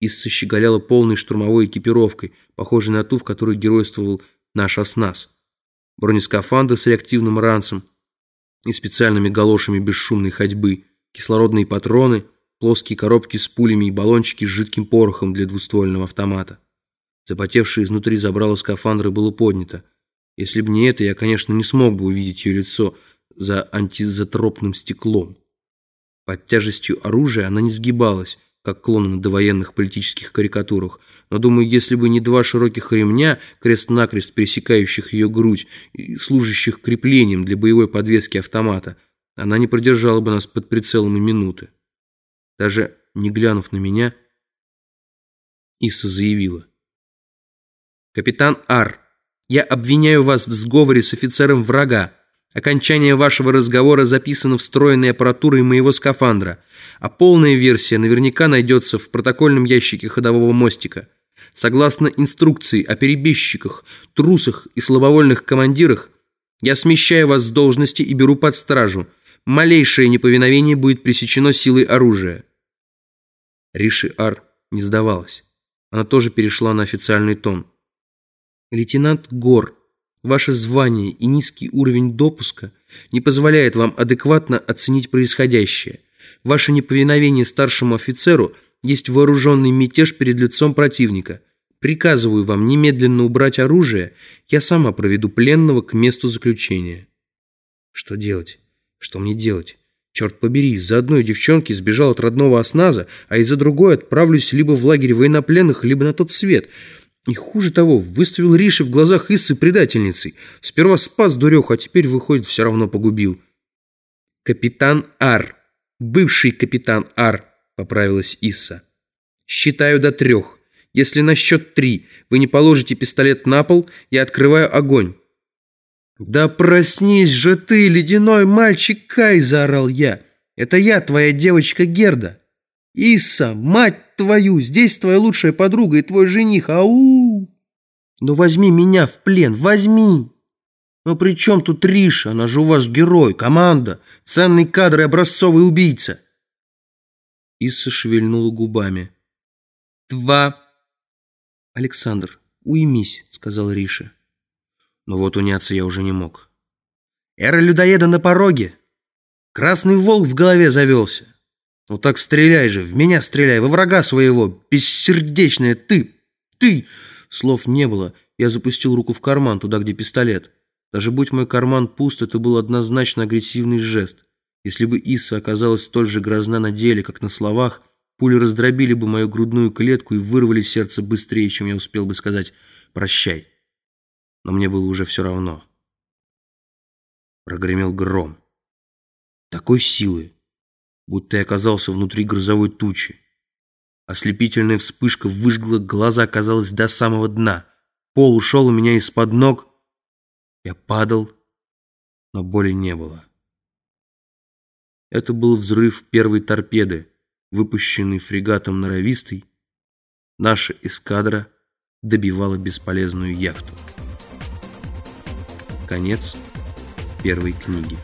Исса щеголяла полной штурмовой экипировкой, похожей на ту, в которой геройствовал наш оснас. Бронескафандр с реактивным ранцем и специальными галошами бесшумной ходьбы, кислородные патроны, плоские коробки с пулями и баллончики с жидким порохом для двуствольного автомата. Запотевшее изнутри забрало скафандра было поднято. Если бы не это, я, конечно, не смог бы увидеть ее лицо за антизотропным стеклом. Под тяжестью оружия она не сгибалась, как клоны на довоенных политических карикатурах, но, думаю, если бы не два широких ремня, крест-накрест пересекающих ее грудь и служащих креплением для боевой подвески автомата, она не продержала бы нас под прицелом и минуты. Даже не глянув на меня, Иса заявила. «Капитан Ар, я обвиняю вас в сговоре с офицером врага. Окончание вашего разговора записано встроенной аппаратурой моего скафандра, а полная версия наверняка найдется в протокольном ящике ходового мостика. Согласно инструкции о перебежчиках, трусах и слабовольных командирах, я смещаю вас с должности и беру под стражу. Малейшее неповиновение будет пресечено силой оружия. Риши Ар не сдавалась. Она тоже перешла на официальный тон. Лейтенант Гор Ваше звание и низкий уровень допуска не позволяет вам адекватно оценить происходящее. Ваше неповиновение старшему офицеру есть вооруженный мятеж перед лицом противника. Приказываю вам немедленно убрать оружие, я сама проведу пленного к месту заключения. Что делать? Что мне делать? Черт побери, из-за одной девчонки сбежал от родного осназа, а из-за другой отправлюсь либо в лагерь военнопленных, либо на тот свет – и хуже того, выставил Риши в глазах Иссы предательницей. Сперва спас дуреху, а теперь, выходит, все равно погубил. «Капитан Ар, бывший капитан Ар», — поправилась Исса. «Считаю до трех. Если на счет три вы не положите пистолет на пол, я открываю огонь». «Да проснись же ты, ледяной мальчик Кай!» – заорал я. «Это я, твоя девочка Герда!» «Исса, мать твою, здесь твоя лучшая подруга и твой жених, ау!» «Ну возьми меня в плен, возьми!» «Ну при чем тут Риша? Она же у вас герой, команда, ценный кадр и образцовый убийца!» Исса шевельнула губами. «Два!» «Александр, уймись», — сказал Риша. Но вот уняться я уже не мог. «Эра людоеда на пороге! Красный волк в голове завелся!» «Ну так стреляй же, в меня стреляй, во врага своего, бессердечная, ты, ты!» Слов не было, я запустил руку в карман, туда, где пистолет. Даже будь мой карман пуст, это был однозначно агрессивный жест. Если бы Исса оказалась столь же грозна на деле, как на словах, пули раздробили бы мою грудную клетку и вырвали сердце быстрее, чем я успел бы сказать «прощай». Но мне было уже все равно. Прогремел гром. Такой силы, будто я оказался внутри грозовой тучи. Ослепительная вспышка выжгла глаза, казалось, до самого дна. Пол ушел у меня из-под ног. Я падал, но боли не было. Это был взрыв первой торпеды, выпущенный фрегатом «Норовистый». Наша эскадра добивала бесполезную яхту. Конец первой книги.